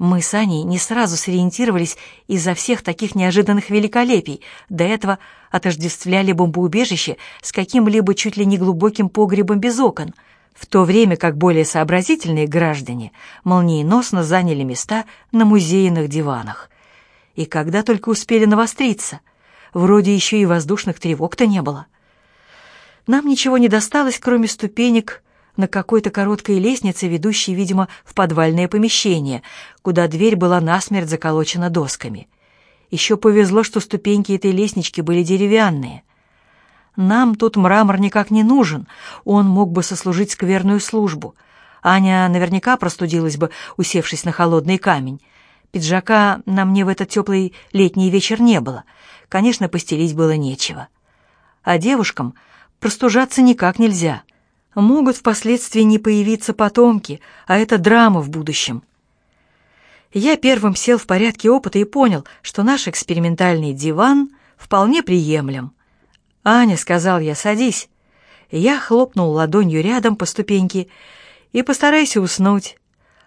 Мы с Аней не сразу сориентировались из-за всех таких неожиданных великолепий. До этого отождествляли бомбоубежище с каким-либо чуть ли не глубоким погребом без окон, в то время как более сообразительные граждане молниеносно заняли места на музейных диванах. И когда только успели навостриться, вроде еще и воздушных тревог-то не было. Нам ничего не досталось, кроме ступенек на какой-то короткой лестнице, ведущей, видимо, в подвальное помещение, куда дверь была насмерть заколочена досками. Еще повезло, что ступеньки этой лестнички были деревянные. Нам тут мрамор никак не нужен, он мог бы сослужить скверную службу. Аня наверняка простудилась бы, усевшись на холодный камень. Пиджака на мне в этот теплый летний вечер не было. Конечно, постелить было нечего. А девушкам простужаться никак нельзя — могут впоследствии не появиться потомки, а это драма в будущем. Я первым сел в порядке опыта и понял, что наш экспериментальный диван вполне приемлем. «Аня», — сказал я, — «садись». Я хлопнул ладонью рядом по ступеньке и постарайся уснуть.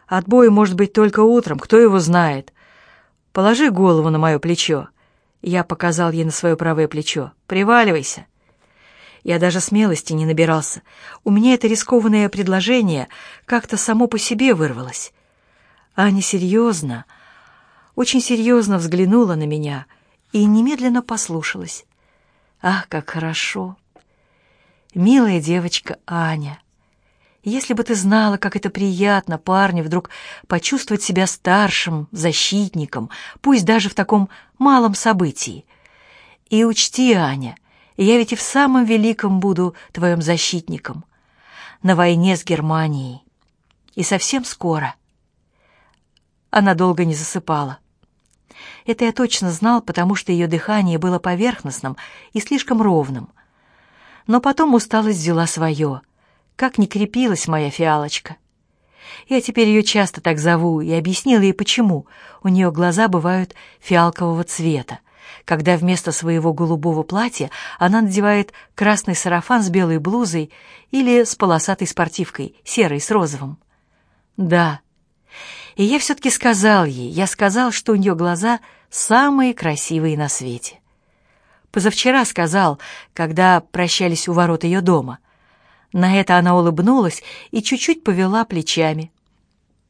Отбой может быть только утром, кто его знает. Положи голову на мое плечо. Я показал ей на свое правое плечо. Приваливайся. Я даже смелости не набирался. У меня это рискованное предложение как-то само по себе вырвалось. Аня серьезно, очень серьезно взглянула на меня и немедленно послушалась. Ах, как хорошо! Милая девочка Аня, если бы ты знала, как это приятно парню вдруг почувствовать себя старшим, защитником, пусть даже в таком малом событии. И учти, Аня, я ведь и в самом великом буду твоим защитником. На войне с Германией. И совсем скоро. Она долго не засыпала. Это я точно знал, потому что ее дыхание было поверхностным и слишком ровным. Но потом усталость взяла свое. Как не крепилась моя фиалочка. Я теперь ее часто так зову и объяснила ей, почему. У нее глаза бывают фиалкового цвета когда вместо своего голубого платья она надевает красный сарафан с белой блузой или с полосатой спортивкой, серой с розовым. Да. И я все-таки сказал ей, я сказал, что у нее глаза самые красивые на свете. Позавчера сказал, когда прощались у ворот ее дома. На это она улыбнулась и чуть-чуть повела плечами.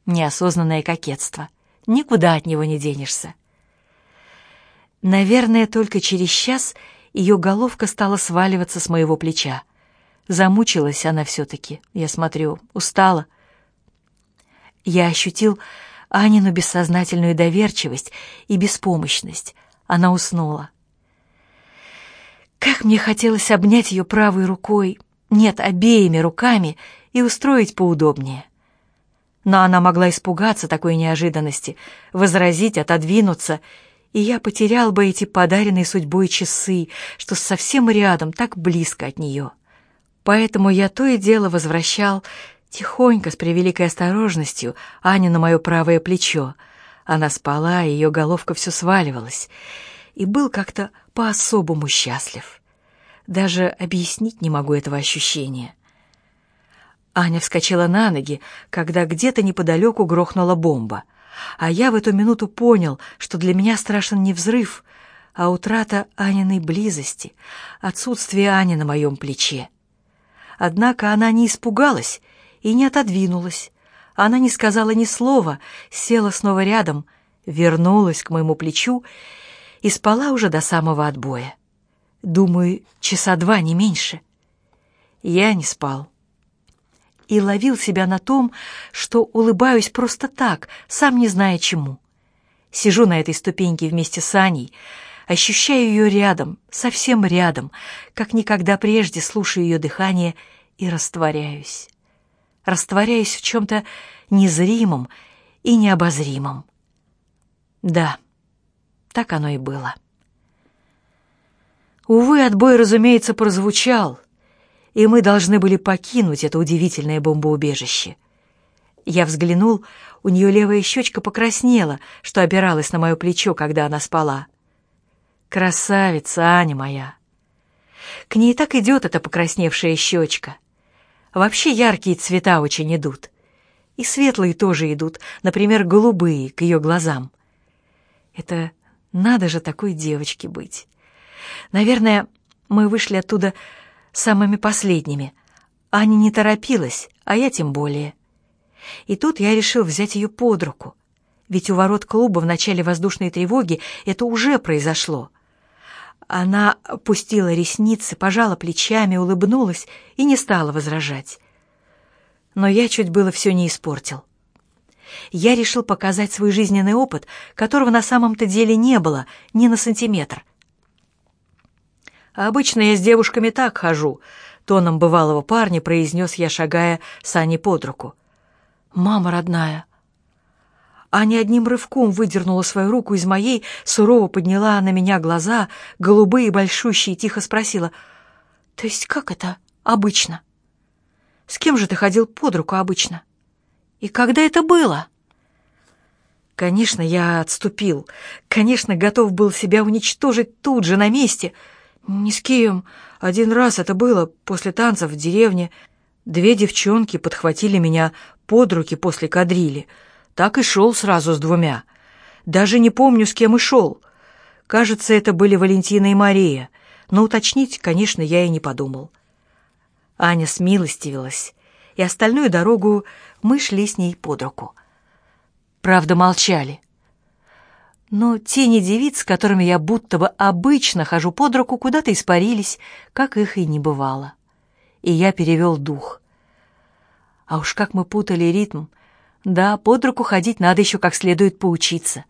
Неосознанное кокетство. Никуда от него не денешься. Наверное, только через час ее головка стала сваливаться с моего плеча. Замучилась она все-таки, я смотрю, устала. Я ощутил Анину бессознательную доверчивость и беспомощность. Она уснула. Как мне хотелось обнять ее правой рукой, нет, обеими руками, и устроить поудобнее. Но она могла испугаться такой неожиданности, возразить, отодвинуться — и я потерял бы эти подаренные судьбой часы, что совсем рядом, так близко от нее. Поэтому я то и дело возвращал тихонько, с превеликой осторожностью, Аню на мое правое плечо. Она спала, и ее головка все сваливалась, и был как-то по-особому счастлив. Даже объяснить не могу этого ощущения. Аня вскочила на ноги, когда где-то неподалеку грохнула бомба — а я в эту минуту понял, что для меня страшен не взрыв, а утрата Аниной близости, отсутствие Ани на моем плече. Однако она не испугалась и не отодвинулась. Она не сказала ни слова, села снова рядом, вернулась к моему плечу и спала уже до самого отбоя. Думаю, часа два, не меньше. Я не спал и ловил себя на том, что улыбаюсь просто так, сам не зная чему. Сижу на этой ступеньке вместе с Аней, ощущаю ее рядом, совсем рядом, как никогда прежде слушаю ее дыхание и растворяюсь. Растворяюсь в чем-то незримом и необозримом. Да, так оно и было. Увы, отбой, разумеется, прозвучал, и мы должны были покинуть это удивительное бомбоубежище. Я взглянул, у нее левая щечка покраснела, что опиралась на мое плечо, когда она спала. Красавица, Аня моя! К ней так идет эта покрасневшая щечка. Вообще яркие цвета очень идут. И светлые тоже идут, например, голубые, к ее глазам. Это надо же такой девочке быть. Наверное, мы вышли оттуда самыми последними. Аня не торопилась, а я тем более. И тут я решил взять ее под руку. Ведь у ворот клуба в начале воздушной тревоги это уже произошло. Она опустила ресницы, пожала плечами, улыбнулась и не стала возражать. Но я чуть было все не испортил. Я решил показать свой жизненный опыт, которого на самом-то деле не было ни на сантиметр. «Обычно я с девушками так хожу», — тоном бывалого парня произнес я, шагая с Аней под руку. «Мама родная». Аня одним рывком выдернула свою руку из моей, сурово подняла на меня глаза, голубые, большущие, тихо спросила. «То есть как это обычно? С кем же ты ходил под руку обычно? И когда это было?» Конечно, я отступил. Конечно, готов был себя уничтожить тут же, на месте. Ни с кем. Один раз это было, после танцев в деревне. Две девчонки подхватили меня под руки после кадрили. Так и шел сразу с двумя. Даже не помню, с кем и шел. Кажется, это были Валентина и Мария, но уточнить, конечно, я и не подумал. Аня смилостивилась, и остальную дорогу мы шли с ней под руку. Правда, молчали. Но тени девиц, с которыми я будто бы обычно хожу под руку, куда-то испарились, как их и не бывало и я перевел дух. А уж как мы путали ритм. Да, под руку ходить надо еще как следует поучиться.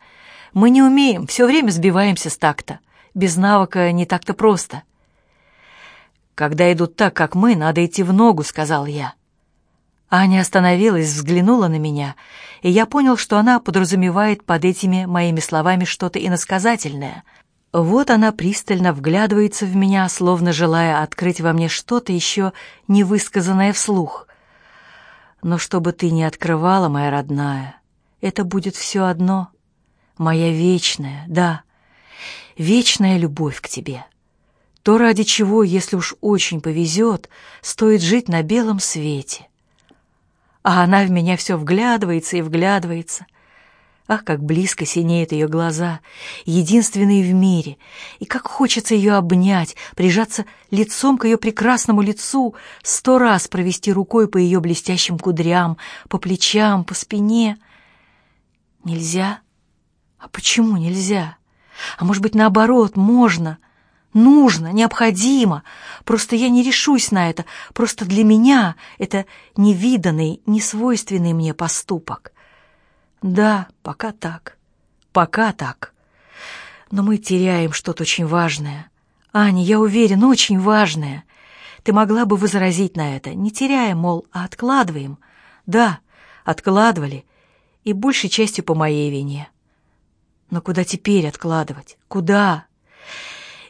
Мы не умеем, все время сбиваемся с такта. Без навыка не так-то просто. «Когда идут так, как мы, надо идти в ногу», — сказал я. Аня остановилась, взглянула на меня, и я понял, что она подразумевает под этими моими словами что-то иносказательное — вот она пристально вглядывается в меня, словно желая открыть во мне что-то еще невысказанное вслух. Но чтобы ты не открывала, моя родная, это будет все одно. Моя вечная, да, вечная любовь к тебе. То, ради чего, если уж очень повезет, стоит жить на белом свете. А она в меня все вглядывается и вглядывается, Ах, как близко синеют ее глаза, единственные в мире, и как хочется ее обнять, прижаться лицом к ее прекрасному лицу, сто раз провести рукой по ее блестящим кудрям, по плечам, по спине. Нельзя? А почему нельзя? А может быть, наоборот, можно? Нужно, необходимо. Просто я не решусь на это. Просто для меня это невиданный, несвойственный мне поступок. Да, пока так. Пока так. Но мы теряем что-то очень важное. Аня, я уверен, очень важное. Ты могла бы возразить на это, не теряя, мол, а откладываем. Да, откладывали, и большей частью по моей вине. Но куда теперь откладывать? Куда?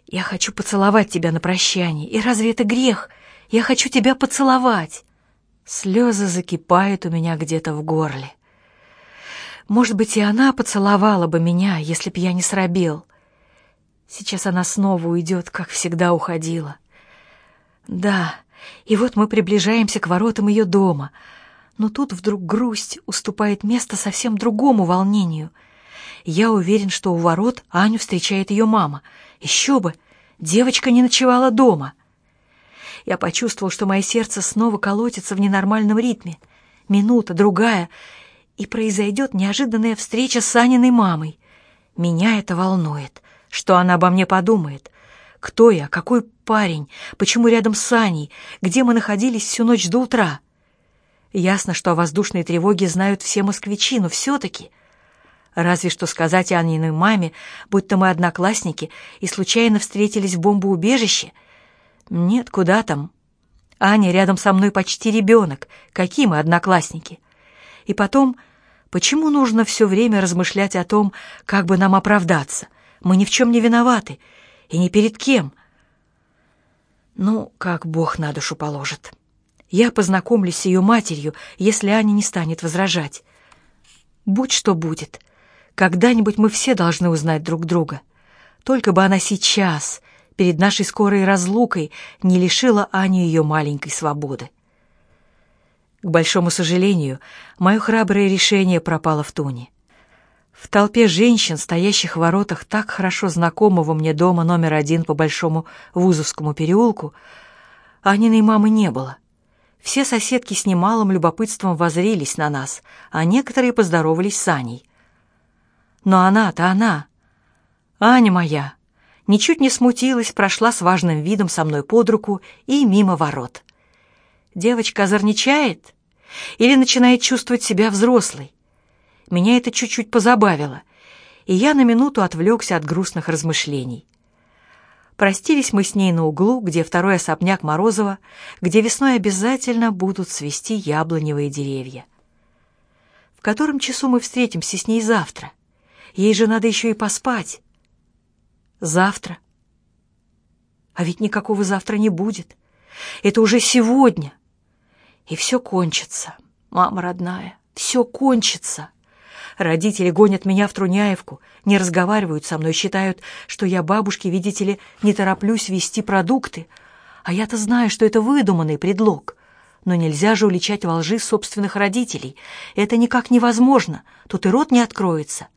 Я хочу поцеловать тебя на прощание. И разве это грех? Я хочу тебя поцеловать. Слезы закипают у меня где-то в горле. Может быть, и она поцеловала бы меня, если б я не срабел. Сейчас она снова уйдет, как всегда уходила. Да, и вот мы приближаемся к воротам ее дома. Но тут вдруг грусть уступает место совсем другому волнению. Я уверен, что у ворот Аню встречает ее мама. Еще бы, девочка не ночевала дома. Я почувствовал, что мое сердце снова колотится в ненормальном ритме. Минута, другая — и произойдет неожиданная встреча с Аниной мамой. Меня это волнует. Что она обо мне подумает? Кто я? Какой парень? Почему рядом с Аней? Где мы находились всю ночь до утра? Ясно, что о воздушной тревоге знают все москвичи, но все-таки... Разве что сказать Аниной маме, будто мы одноклассники и случайно встретились в бомбоубежище. Нет, куда там? Аня рядом со мной почти ребенок. Какие мы одноклассники? И потом, почему нужно все время размышлять о том, как бы нам оправдаться? Мы ни в чем не виноваты. И ни перед кем. Ну, как Бог на душу положит. Я познакомлюсь с ее матерью, если Аня не станет возражать. Будь что будет. Когда-нибудь мы все должны узнать друг друга. Только бы она сейчас, перед нашей скорой разлукой, не лишила Аню ее маленькой свободы. К большому сожалению, мое храброе решение пропало в туне. В толпе женщин, стоящих в воротах так хорошо знакомого мне дома номер один по Большому Вузовскому переулку, Аниной мамы не было. Все соседки с немалым любопытством возрились на нас, а некоторые поздоровались с Аней. Но она-то она, Аня моя, ничуть не смутилась, прошла с важным видом со мной под руку и мимо ворот. Девочка озорничает или начинает чувствовать себя взрослой. Меня это чуть-чуть позабавило, и я на минуту отвлекся от грустных размышлений. Простились мы с ней на углу, где второй особняк Морозова, где весной обязательно будут цвести яблоневые деревья. В котором часу мы встретимся с ней завтра? Ей же надо еще и поспать. Завтра. А ведь никакого завтра не будет. Это уже сегодня. И все кончится, мама родная, все кончится. Родители гонят меня в Труняевку, не разговаривают со мной, считают, что я бабушке, видите ли, не тороплюсь вести продукты. А я-то знаю, что это выдуманный предлог. Но нельзя же уличать во лжи собственных родителей. Это никак невозможно, тут и рот не откроется.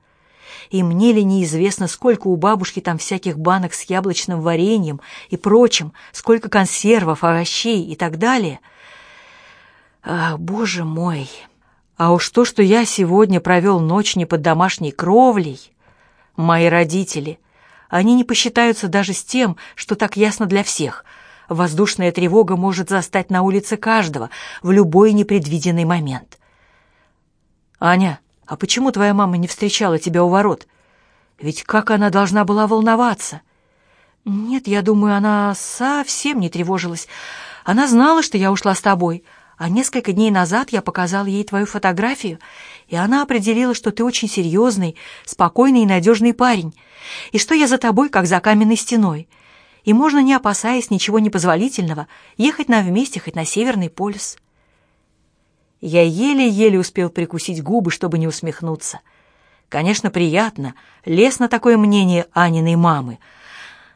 И мне ли неизвестно, сколько у бабушки там всяких банок с яблочным вареньем и прочим, сколько консервов, овощей и так далее — Ах, боже мой! А уж то, что я сегодня провел ночь не под домашней кровлей, мои родители, они не посчитаются даже с тем, что так ясно для всех. Воздушная тревога может застать на улице каждого в любой непредвиденный момент. «Аня, а почему твоя мама не встречала тебя у ворот? Ведь как она должна была волноваться?» «Нет, я думаю, она совсем не тревожилась. Она знала, что я ушла с тобой, а несколько дней назад я показал ей твою фотографию, и она определила, что ты очень серьезный, спокойный и надежный парень, и что я за тобой, как за каменной стеной, и можно, не опасаясь ничего непозволительного, ехать нам вместе хоть на Северный полюс». Я еле-еле успел прикусить губы, чтобы не усмехнуться. Конечно, приятно, лестно такое мнение Аниной мамы,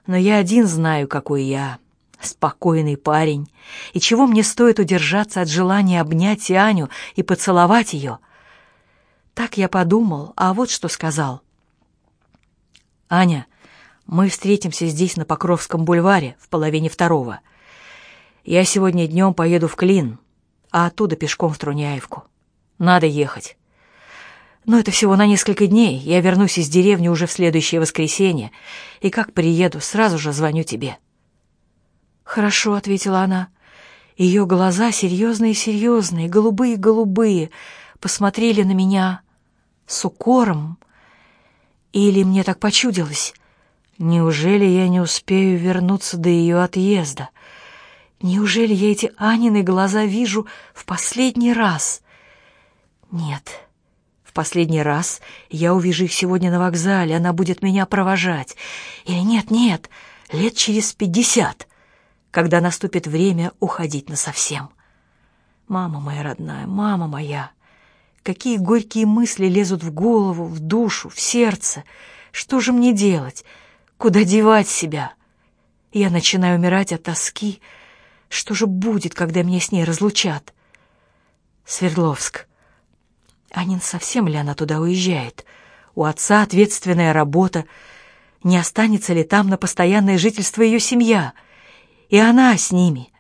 но я один знаю, какой я спокойный парень, и чего мне стоит удержаться от желания обнять Аню и поцеловать ее. Так я подумал, а вот что сказал. «Аня, мы встретимся здесь, на Покровском бульваре, в половине второго. Я сегодня днем поеду в Клин, а оттуда пешком в Труняевку. Надо ехать. Но это всего на несколько дней. Я вернусь из деревни уже в следующее воскресенье, и как приеду, сразу же звоню тебе». «Хорошо», — ответила она. Ее глаза серьезные-серьезные, голубые-голубые, посмотрели на меня с укором. Или мне так почудилось? Неужели я не успею вернуться до ее отъезда? Неужели я эти Анины глаза вижу в последний раз? Нет, в последний раз я увижу их сегодня на вокзале, она будет меня провожать. Или нет-нет, лет через пятьдесят когда наступит время уходить насовсем. Мама моя родная, мама моя, какие горькие мысли лезут в голову, в душу, в сердце. Что же мне делать? Куда девать себя? Я начинаю умирать от тоски. Что же будет, когда меня с ней разлучат? Свердловск. Анин совсем ли она туда уезжает? У отца ответственная работа. Не останется ли там на постоянное жительство ее семья — и она с ними.